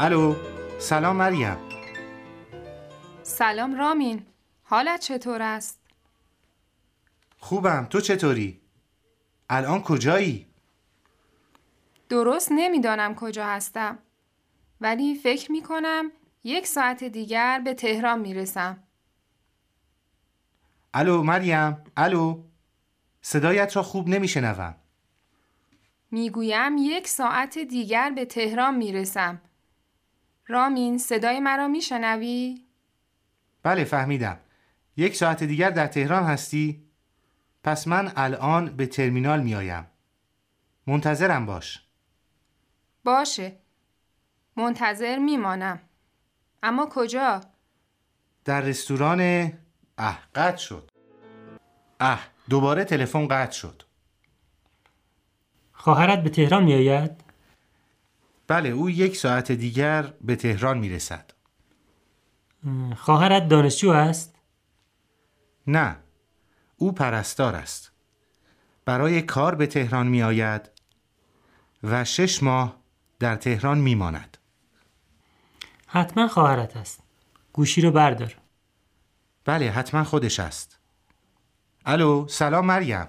الو سلام مریم سلام رامین حالت چطور است؟ خوبم تو چطوری؟ الان کجایی؟ درست نمی‌دانم کجا هستم ولی فکر می کنم یک ساعت دیگر به تهران می رسم. الو مریم الو صدایت را خوب نمیشنوم می‌گویم یک ساعت دیگر به تهران می رسم. رامین صدای مرا می شنوی؟ بله فهمیدم یک ساعت دیگر در تهران هستی؟ پس من الان به ترمینال می آیم منتظرم باش باشه منتظر میمانم اما کجا؟ در رستوران اه قطع شد اه دوباره تلفن قطع شد خواهرت به تهران می آید؟ بله او یک ساعت دیگر به تهران می رسد خواهرت دانشجو است؟ نه او پرستار است. برای کار به تهران می آید و شش ماه در تهران می ماند حتما خواهرت است. گوشی رو بردار. بله حتما خودش است. الو سلام مریم.